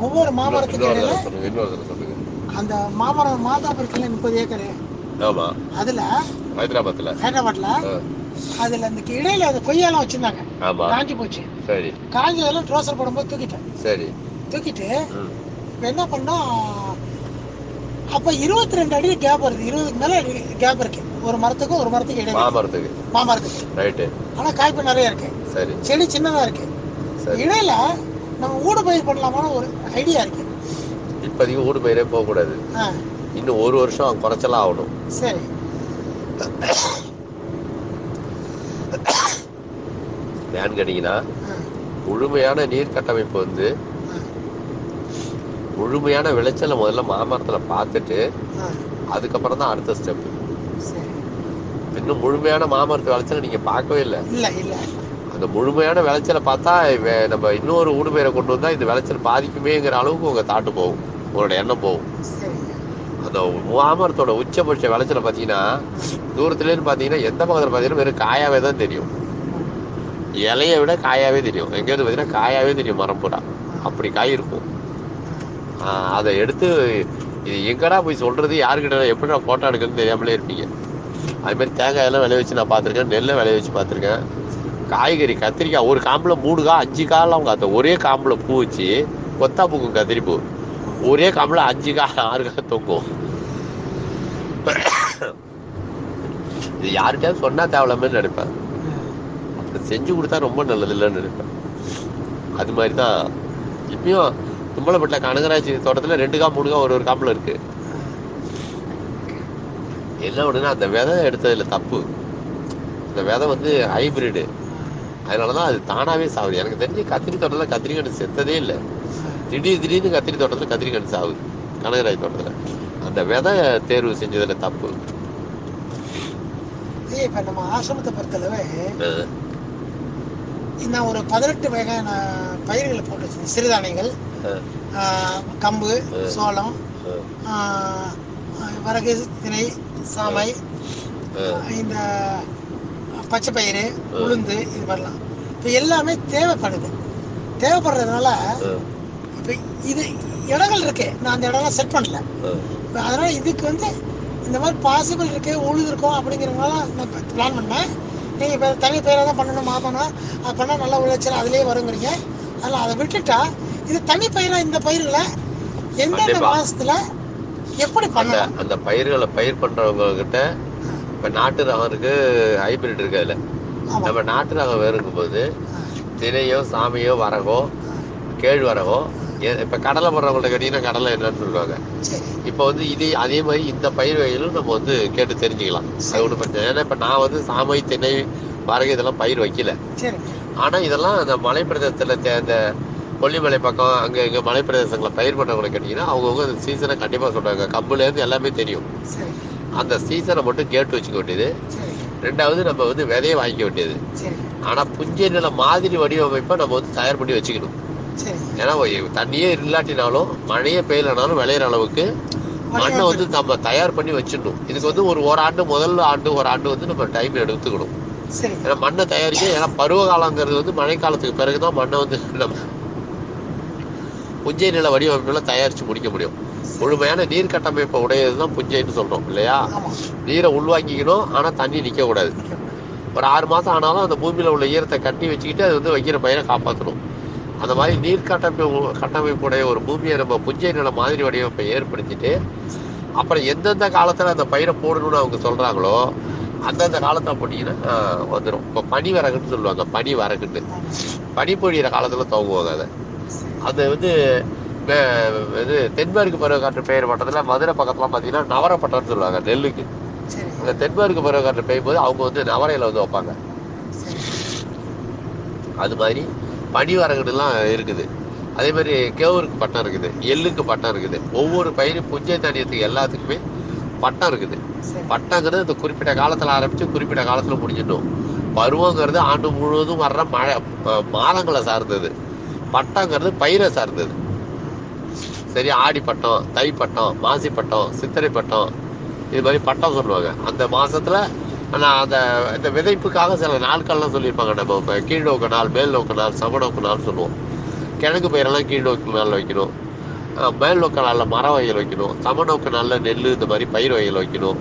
ஒவ்வொரு மாமரத்துக்கு இடையில அந்த மாமரம் மாதாப்பு இருக்குல்ல முப்பது ஏக்கரு. ஆமா. அதுல ஹைதராபாத்ல. ஹைதராபாத்ல அதுல அந்த இடையில அந்த கொய்யாலாம் வச்சிருந்தாங்க. காஞ்சி போச்சு. சரி. காஞ்சதெல்லாம் ட்ரோசர் போடும்போது தூக்கிட்டேன். சரி. தூக்கிட்டு என்ன பண்ணோம்? அப்ப இருபத்தி ரெண்டு அடி கேப் வருது. இருபதுக்கு மேல கேப் இருக்கு. ஒரு மரத்துக்கும் ஒரு மரத்துக்கு இடையில. மாமரத்துக்கு. மாமரத்துக்கு. ரைட்டு ஆனா காய்ப்பு நிறைய இருக்கு. சரி. செடி சின்னதா இருக்கு. இடையில நம்ம ஊடு பயிர் பண்ணலாமான ஒரு ஐடியா இருக்கு. இப்போதைக்கு ஊடு பயிரே போகக்கூடாது இன்னும் ஒரு வருஷம் குறைச்சலாம் ஆகணும். சரி. ஏன்னு கேட்டீங்கன்னா முழுமையான நீர் கட்டமைப்பு வந்து முழுமையான விளைச்சலை முதல்ல மாமரத்துல பார்த்துட்டு அதுக்கப்புறம் தான் அடுத்த ஸ்டெப் இன்னும் முழுமையான மாமரத்து விளைச்சலை நீங்க பார்க்கவே இல்லை. இந்த அந்த முழுமையான விளைச்சலை பார்த்தா நம்ம இன்னொரு ஊடுபயிரை கொண்டு வந்தா இந்த விளைச்சல் பாதிக்குமேங்கிற அளவுக்கு உங்க தாட்டு போகும். உங்களோட எண்ணம் போகும். அந்த மாமரத்தோட உச்சபட்ச விளைச்சலை பார்த்தீங்கன்னா தூரத்துலேருந்து பார்த்தீங்கன்னா எந்த பக்கத்தில் பார்த்தீங்கன்னா வெறும் காயாவே தான் தெரியும். இலையை விட காயாவே தெரியும். எங்கேயாவது பார்த்தீங்கன்னா காயாவே தெரியும் மரம் பூரா. அப்படி காய் இருக்கும். ஆஹ் அதை எடுத்து இது எங்கடா போய் சொல்றது யாருக்கிட்ட எப்படி நான் ஃபோட்டோ எடுக்கிறதுன்னு தெரியாமலே இருப்பீங்க. அது மாதிரி விளைய வச்சு நான் பார்த்துருக்கேன் நெல்லை விளைய வச்சு பார்த்துருக்கேன். காய்கறி கத்திரிக்காய் ஒரு காம்பில் மூணு கா அஞ்சு காலாம் காத்த ஒரே காம்புல பூ வச்சு கொத்தா பூக்கும் கத்திரி பூ. ஒரே காம்பில் அஞ்சு கா ஆறு கா தொங்கும். இது யார்கிட்டயாவது சொன்னால் தேவலாமே நினைப்பேன். அப்படி செஞ்சு கொடுத்தா ரொம்ப நல்லது இல்லைன்னு நினைப்பேன். அது மாதிரி தான் இப்பயும் தும்பலப்பட்ட கனகராஜ் தோட்டத்தில் ரெண்டு கா மூணு கா ஒரு ஒரு காம்பில் இருக்குது என்ன ஒன்றுன்னா அந்த விதை எடுத்ததில் தப்பு. அந்த விதை வந்து ஹைபிரிடு அதனாலதான் அது தானாவே சாகுது எனக்கு தெரிஞ்சு கத்திரி தோட்டத்துல கத்திரிக்கண்டு செத்ததே இல்லை. திடீர் திடீர்னு கத்திரி தோட்டத்துல கத்திரிக்கண்டு சாகுது கனகராஜ் தோட்டத்துல. அந்த விதை தேர்வு செஞ்சதுல தப்பு. இப்ப நம்ம ஆசிரமத்தை பொறுத்தளவு நான் ஒரு பதினெட்டு வகையான பயிர்களை போட்டு வச்சிருக்கேன். சிறுதானியங்கள் கம்பு சோளம் வரகு திணை சாமை இந்த பச்சை பயிறு உளுந்து இது மாதிரிலாம் இப்போ எல்லாமே தேவைப்படுது. தேவைப்படுறதுனால இப்போ இது இடங்கள் இருக்கு. நான் அந்த இடம்லாம் செட் பண்ணல. இப்ப அதனால இதுக்கு வந்து இந்த மாதிரி பாசிபிள் இருக்கு உழுது இருக்கும் அப்படிங்கிறதுனால நான் பிளான் பண்ணேன். நீங்கள் இப்போ தனி பயிராக தான் பண்ணணும் மாற்றணும் அது பண்ணால் நல்லா விளைச்சல் அதுலேயே வருங்கிறீங்க. அதில் அதை விட்டுட்டா இது தனி பயிராக இந்த பயிர்களை எந்தெந்த. மாசத்துல எப்படி பண்ணலாம் அந்த பயிர்களை பயிர் பண்றவங்க கிட்ட இப்ப நாட்டு ரகம் இருக்கு ஹைபிரிட் இருக்கு அதுல. நம்ம நாட்டு ரகம் வேறுங்கும் போது தினையோ சாமியோ வரகோ கேழ்வரகோ இப்ப கடலை போடுறவங்கள்ட்ட கேட்டீங்கன்னா கடலை என்னன்னு சொல்லுவாங்க. இப்ப வந்து இதே அதே மாதிரி இந்த பயிர் வகைகளும் நம்ம வந்து கேட்டு தெரிஞ்சுக்கலாம். அது ஒன்றும் பிரச்சனை. ஏன்னா இப்ப நான் வந்து சாமை திணை வரகு இதெல்லாம் பயிர் வைக்கல. சரி. ஆனா இதெல்லாம் அந்த மலை பிரதேசத்துல தே- இந்த கொல்லிமலை பக்கம் அங்க இங்க மலை பிரதேசங்களை பயிர் பண்றவங்களை கேட்டீங்கன்னா அவங்கவுங்க அந்த சீசனை கண்டிப்பா சொல்றாங்க. கம்புல இருந்து எல்லாமே தெரியும். அந்த சீசனை மட்டும் கேட்டு வச்சுக்க வேண்டியது. ரெண்டாவது நம்ம வந்து விதையை வாங்கிக்க வேண்டியது. ஆனா புஞ்சை நில மாதிரி வடிவமைப்பை நம்ம வந்து தயார் பண்ணி வச்சுக்கணும். ஏன்னா தண்ணியே இல்லாட்டினாலும் மழையே பெய்யலனாலும் விளையிற அளவுக்கு மண்ணை வந்து நம்ம தயார் பண்ணி வச்சிடணும். இதுக்கு வந்து ஒரு ஒரு ஆண்டு முதல் ஆண்டு ஒரு ஆண்டு வந்து நம்ம டைம் எடுத்துக்கணும். ஏன்னா மண்ணை தயாரிக்க ஏன்னா பருவ காலங்கிறது வந்து மழை காலத்துக்கு பிறகுதான் மண்ணை வந்து நம்ம புஞ்சை நில வடிவமைப்புல தயாரிச்சு முடிக்க முடியும். முழுமையான நீர் கட்டமைப்பை உடையதுதான் புஞ்சைன்னு சொல்றோம் இல்லையா? நீரை உள்வாங்கிக்கணும் ஆனா தண்ணி நிக்க கூடாது ஒரு ஆறு மாசம் ஆனாலும் அந்த பூமியில உள்ள ஈரத்தை கட்டி வச்சுக்கிட்டு அது வந்து வைக்கிற பயிரை காப்பாற்றணும் அந்த மாதிரி நீர் கட்டமைப்பு கட்டமைப்புடைய ஒரு பூமியை நம்ம புஞ்சை நில மாதிரி வடிவமைப்பை ஏற்படுத்திட்டு அப்புறம் எந்தெந்த காலத்துல அந்த பயிரை போடணும்னு அவங்க சொல்றாங்களோ அந்தந்த காலத்தை போட்டீங்கன்னா ஆஹ், வந்துரும். இப்போ பனி வரகுன்னு சொல்லுவாங்க பனி வரகுன்னு பனி பொழியிற காலத்துல துவங்குவாங்க அதை. அது வந்து இது தென்மேற்கு பருவக்காற்று பெயர் மட்டத்துல மதுரை பக்கத்துலாம் பாத்தீங்கன்னா நவரப்பட்டம்னு சொல்லுவாங்க நெல்லுக்கு அந்த தென்மேற்கு பருவக்காற்று பெய்யும் போது அவங்க வந்து நவரையில வந்து வைப்பாங்க. அது மாதிரி பனி வரகுலாம் இருக்குது. அதே மாதிரி கேவருக்கு பட்டம் இருக்குது எள்ளுக்கு பட்டம் இருக்குது. ஒவ்வொரு பயிரும் புஞ்சை தானியத்துக்கு எல்லாத்துக்குமே பட்டம் இருக்குது. பட்டங்கிறது இந்த குறிப்பிட்ட காலத்துல ஆரம்பிச்சு குறிப்பிட்ட காலத்துல முடிஞ்சிடணும் பருவங்கிறது ஆண்டு முழுவதும் வர்ற மழை மாதங்களை சார்ந்தது. பட்டங்கிறது பயிரை சார்ந்தது. சரி ஆடி பட்டம் தை பட்டம் மாசி பட்டம் சித்திரை பட்டம் இது மாதிரி பட்டம் சொல்லுவாங்க. அந்த மாசத்துல ஆனால் அந்த இந்த விதைப்புக்காக சில நாட்கள்லாம் சொல்லியிருப்பாங்க. நம்ம இப்போ கீழ் நோக்க நாள் மேல் நோக்க நாள் சம நோக்க நாள் சொல்லுவோம். கிழங்கு பயிரெல்லாம் கீழ் நோக்கி நாள் வைக்கணும். மேல் நோக்க நாளில் மர வகைகள் வைக்கணும். சமநோக்க நாளில் நெல் இந்த மாதிரி பயிர் வகைகள் வைக்கணும்.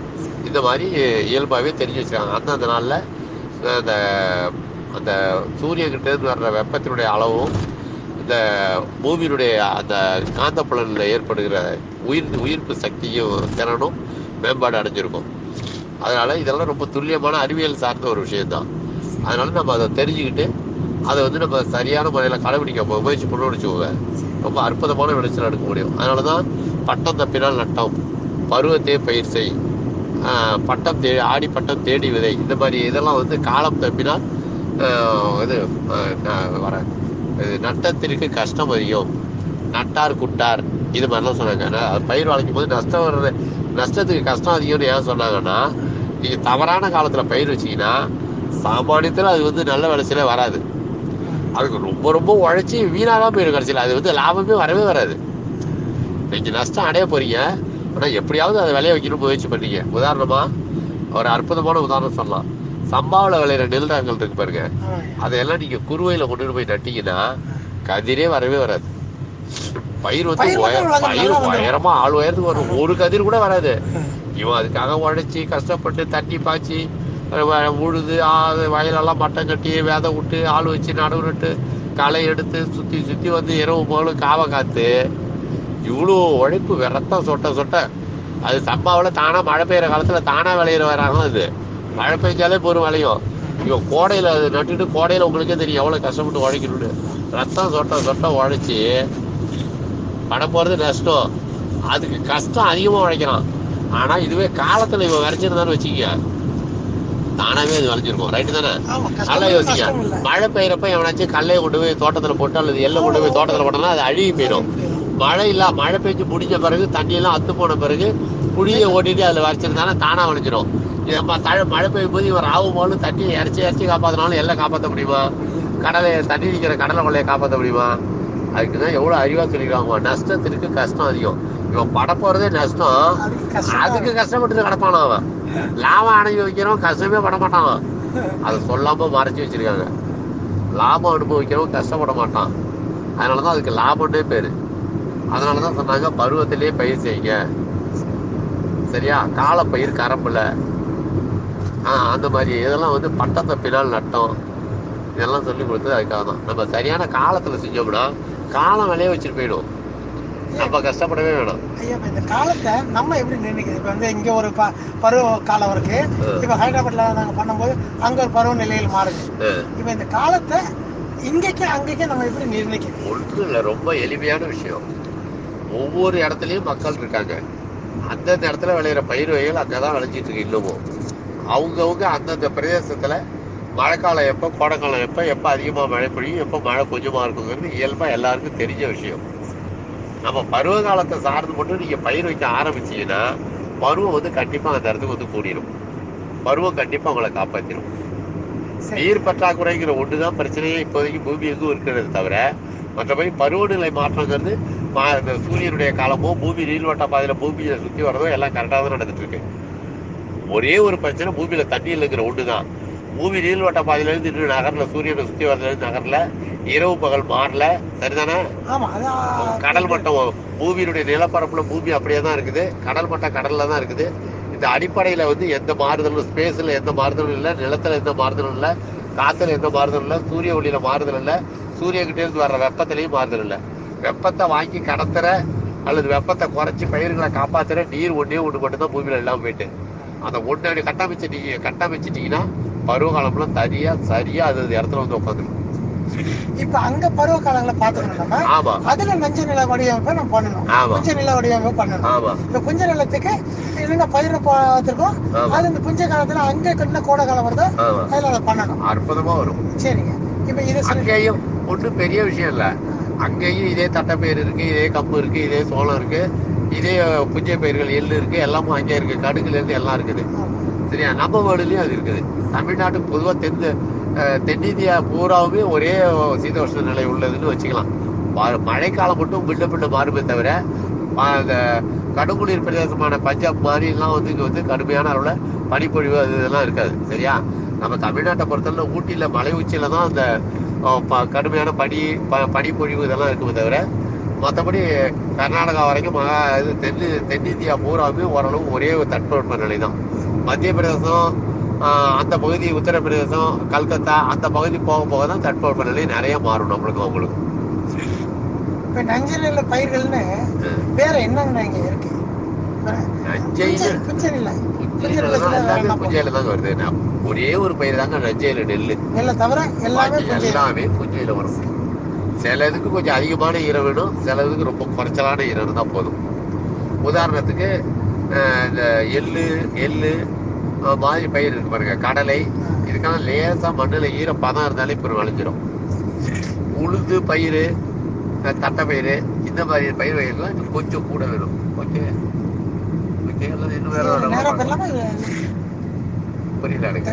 இந்த மாதிரி இயல்பாகவே தெரிஞ்சு வச்சுருக்காங்க. அந்தந்த நாளில் அந்த அந்த சூரியன்கிட்டேருந்து வர்ற வெப்பத்தினுடைய அளவும் இந்த பூமியினுடைய அந்த காந்தப்புலனில் ஏற்படுகிற உயிர் உயிர்ப்பு சக்தியும் திறனும் மேம்பாடு அடைஞ்சிருக்கும். அதனால் இதெல்லாம் ரொம்ப துல்லியமான அறிவியல் சார்ந்த ஒரு விஷயம்தான். அதனால் நம்ம அதை தெரிஞ்சுக்கிட்டு அதை வந்து நம்ம சரியான முறையில் கடைபிடிக்க முயற்சி பண்ணணும்னு வச்சுக்கோங்க. ரொம்ப அற்புதமான விளைச்சல் எடுக்க முடியும். அதனால தான் பட்டம் தப்பினால் நட்டம் பருவத்தே பயிர் செய் பட்டம் தே ஆடி பட்டம் தேடி விதை இந்த மாதிரி இதெல்லாம் வந்து காலம் தப்பினால் இது வர நட்டத்திற்கு கஷ்டம் அதிகம் நட்டார் குட்டார் இது மாதிரிலாம் சொன்னாங்க. ஆனால் அது பயிர் வளைக்கும் போது நஷ்டம் வர்றது நஷ்டத்துக்கு கஷ்டம் அதிகம்னு ஏன் சொன்னாங்கன்னா நீங்கள் தவறான காலத்தில் பயிர் வச்சீங்கன்னா சாமானியத்தில் அது வந்து நல்ல விளைச்சலே வராது. அதுக்கு ரொம்ப ரொம்ப உழைச்சி வீணாதான் போயிடும் கடைசியில். அது வந்து லாபமே வரவே வராது. நீங்கள் நஷ்டம் அடைய போகிறீங்க ஆனால் எப்படியாவது அதை விளைய வைக்கணும் முயற்சி பண்ணீங்க உதாரணமாக ஒரு அற்புதமான உதாரணம் சொல்லலாம். சம்பாவில் விளையிற நெல் ரகங்கள் இருக்கு பாருங்க. அதையெல்லாம் நீங்க குருவையில கொண்டு போய் நட்டீங்கன்னா கதிரே வரவே வராது. பயிர் வந்து பயிர். உயரமா ஆள் உயரத்துக்கு வரும். ஒரு கதிர் கூட வராது. இவன் அதுக்காக உழைச்சி கஷ்டப்பட்டு தண்ணி பாய்ச்சி உழுது வயலெல்லாம் மட்டம் கட்டி விதை விட்டு ஆள் வச்சு நடுவு நட்டு களை எடுத்து சுத்தி சுத்தி வந்து இரவு போல காவை காத்து இவ்வளோ உழைப்பு விரத்தம் சொட்ட சொட்ட. அது சம்பாவில் தானா மழை பெய்யுற காலத்துல தானா விளையிற வராங்க அது. மழை பெஞ்சாலே பொறும் விளையும் இவன் கோடையில அது நட்டுட்டு கோடையில உங்களுக்கே தெரியும் எவ்வளவு கஷ்டப்பட்டு உழைக்கணும்னு. ரத்தம் சொட்ட சொட்ட உழைச்சி பட போறது நஷ்டம். அதுக்கு கஷ்டம் அதிகமா உழைக்கிறான். ஆனா இதுவே காலத்துல இவன் விளைச்சிருந்தான்னு வச்சுக்க தானாவே அது விளைஞ்சிருக்கும் ரைட்டு தானே? நல்லா இல்லை. மழை பெய்யறப்ப எவனாச்சும் கல்லையை கொண்டு போய் தோட்டத்துல போட்டு அல்லது எள்ளை கொண்டு போய் தோட்டத்துல போட்டோம்னா அது அழுகி போயிடும். மழை இல்ல மழை பெஞ்சு முடிஞ்ச பிறகு தண்ணி எல்லாம் அத்து போன பிறகு புளியை ஓட்டிட்டு அதில் வரைச்சிருந்தாலும் தானாக விளைஞ்சிரும். இதப்பா தழ தழை மழை பெய்யும் போது இவன் ராவும் போது தண்ணியை இறச்சி இறச்சி காப்பாற்றினாலும் எல்லாம் காப்பாற்ற முடியுமா? கடலை தண்ணி நிற்கிற கடலை கொள்ளையை காப்பாற்ற முடியுமா? அதுக்கு தான் எவ்வளோ அறிவாக சொல்லிக்கிறாங்க நஷ்டத்திற்கு கஷ்டம் அதிகம். இவன் பட போகிறதே நஷ்டம். அதுக்கு கஷ்டப்பட்டு கிடப்பானா அவன். லாபம் அடைஞ்சு வைக்கிறவன் கஷ்டமே பட மாட்டான் அவன். அதை சொல்லாமல் மறைச்சி வச்சிருக்காங்க. லாபம் அனுபவிக்கிறவன் கஷ்டப்பட மாட்டான். அதனாலதான் அதுக்கு லாபம்னே பேர். அதனால தான் சொன்னாங்க பருவத்திலேயே பயிர் செய்யுங்க. சரியா? கால பயிர் கரம்புல. ஆஹ் அந்த மாதிரி. இதெல்லாம் வந்து பட்டத்தை பின்னால் நட்டம். இதெல்லாம் சொல்லி கொடுத்தது அதுக்காக தான். நம்ம சரியான காலத்துல செஞ்சோம்னா காலம் விளைய வச்சுட்டு போயிடும் நம்ம கஷ்டப்படவே வேணாம். ஐயா இந்த காலத்தை நம்ம எப்படி நிர்ணயிக்கிறது? இப்ப வந்து இங்க ஒரு ப- பருவ காலம் இருக்கு. இப்ப ஹைதராபாத்ல நாங்க பண்ணும்போது அங்க ஒரு பருவ நிலையில் மாறுது. இப்ப இந்த காலத்தை இங்கேக்கு அங்கேக்கு நம்ம எப்படி நிர்ணயிக்கிறது? ஒன்றும் இல்லை. ரொம்ப எளிமையான விஷயம். ஒவ்வொரு இடத்துலயும் மக்கள் இருக்காங்க. அந்தந்த இடத்துல விளையிற பயிர் வகைகள் அங்கதான் விளைஞ்சிட்டு இருக்கு இன்னமும். அவங்கவுங்க அந்தந்த பிரதேசத்துல மழைக்காலம் எப்போ கோடைக்காலம் எப்போ எப்போ அதிகமா மழை பொழியும் எப்போ மழை கொஞ்சமா இருக்குங்கிறது இயல்பா எல்லாருக்கும் தெரிஞ்ச விஷயம். நம்ம பருவ காலத்தை சார்ந்து மட்டும் நீங்க பயிர் வைக்க ஆரம்பிச்சீங்கன்னா பருவம் வந்து கண்டிப்பா அந்த இடத்துக்கு வந்து கூடிரும். பருவம் கண்டிப்பா உங்களை காப்பாற்றிடும் நீர் பற்றாக்குறைங்கிற ஒண்ணுதான் பிரச்சனையே இப்போதைக்கு பூமி எங்கும் இருக்கிறது தவிர மற்றபடி பருவநிலை மாற்றங்கிறது மா- இந்த சூரியனுடைய காலமோ பூமி நீள்வட்ட பாதையில பூமியை சுத்தி வர்றதோ எல்லாம் கரெக்டாக தான் நடந்துட்டு இருக்கு. ஒரே ஒரு பிரச்சனை பூமியில தண்ணி இல்லைங்கிற ஒண்ணுதான். பூமி நீள்வட்ட பாதையில இருந்து இன்னும் நகர்ல சூரியனை சுத்தி வர்றதுல இருந்து நகர்ல இரவு பகல் மாறல. சரிதானே? கடல் மட்டம் பூமியினுடைய நிலப்பரப்புல பூமி அப்படியே தான் இருக்குது. கடல் மட்டம் கடல்ல தான் இருக்குது. இந்த அடிப்படையில் வந்து எந்த மாறுதலும் ஸ்பேஸில் எந்த மாறுதலும் இல்லை. நிலத்தில் எந்த மாறுதலும் இல்லை. காற்றுல எந்த மாறுதலும் இல்லை. சூரிய ஒளியில் மாறுதல் இல்லை. சூரியகிட்டேருந்து இருந்து வர்ற வெப்பத்திலையும் மாறுதல் இல்லை. வெப்பத்தை வாங்கி கடத்துற அல்லது வெப்பத்தை குறைச்சி பயிர்களை காப்பாற்றுற நீர் ஒன்றே ஒன்று மட்டும்தான் பூமியில் இல்லாமல் போயிட்டு. அந்த ஒன்று அப்படி கட்டமைச்சிட்டீங்க கட்டமைச்சிட்டிங்கன்னா பருவகாலம்லாம் பருவ காலம்லாம் அது இடத்துல வந்து உட்காந்துரும். இப்ப அங்க பருவ காலங்களை பாத்துக்கணும் நம்ம அதுல நஞ்ச நில வடிவமைப்பை நம்ம பண்ணணும். புஞ்ச நில வடிவமைப்பு பண்ணணும். இந்த புஞ்ச நிலத்துக்கு என்னென்ன பயிர் பார்த்துருக்கோம். அது இந்த புஞ்ச காலத்துல அங்க என்ன கோடை காலம் வருதோ அதுல அதை பண்ணணும். அற்புதமா வரும். சரிங்க. இப்ப இதை அங்கேயும் ஒன்றும் பெரிய விஷயம் இல்ல. அங்கேயும் இதே தட்டைப்பயிர் இருக்கு இதே கம்பு இருக்கு இதே சோளம் இருக்கு இதே புஞ்சை பயிர்கள் எள்ளு இருக்கு எல்லாமும் அங்கே இருக்கு. கடுகுல இருந்து எல்லாம் இருக்குது. சரியா? நம்ம வேர்டுலயும் அது இருக்குது. தமிழ்நாட்டுக்கு பொதுவா தென் தென்னிந்தியா பூராவுமே ஒரே சீதோஷ்ண நிலை உள்ளதுன்னு வச்சுக்கலாம். மழைக்காலம் மட்டும் பின்ன பின்ன மாறுமே தவிர அந்த கடுங்குளிர் பிரதேசமான பஞ்சாப் மாதிரிலாம் வந்து இங்கே வந்து கடுமையான அளவில் பனிப்பொழிவு அது இதெல்லாம் இருக்காது. சரியா? நம்ம தமிழ்நாட்டை பொறுத்தவரை ஊட்டியில் மலை உச்சியில தான் அந்த ப- கடுமையான பனி ப- பனிப்பொழிவு இதெல்லாம் இருக்குமே தவிர மற்றபடி கர்நாடகா வரைக்கும் மகா இது தென் தென்னிந்தியா பூராவுமே ஓரளவு ஒரே தட்பவெப்ப நிலை தான் மத்திய பிரதேசம் அந்த பகுதி உத்தரப்பிரதேசம் கல்கத்தா அந்த பகுதி போக போக தான் தட்பவெப்ப நிலை நிறைய மாறும் நம்மளுக்கு அவங்களுக்கு இப்ப நஞ்சையில பயிர்கள்னு வேற என்னங்க இங்க இருக்கு? தான் வருது. ஒரே ஒரு பயிர் தாங்க நஞ்சையில நெல்லு. நெல்லை தவிர எல்லாமே எல்லாமே புஞ்சையில வரும். சில இதுக்கு கொஞ்சம் அதிகமான ஈரம் வேணும். சில இதுக்கு ரொம்ப குறைச்சலான ஈரம் இருந்தா போதும். உதாரணத்துக்கு இந்த எள்ளு எள்ளு மாதிரி பயிர் இருக்கு பாருங்க. கடலை இதுக்கான லேசா மண்ணுல ஈர பதம் இருந்தாலே இப்போ விளைஞ்சிரும். உளுந்து பயிர் தட்டை பயிர் இந்த மாதிரி பயிர் வகைகள்லாம் இன்னும் கொஞ்சம் கூட வேணும். ஓகே ஓகே அல்லது இன்னும் வேற புரியல எனக்கு.